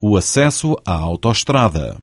o acesso à autoestrada.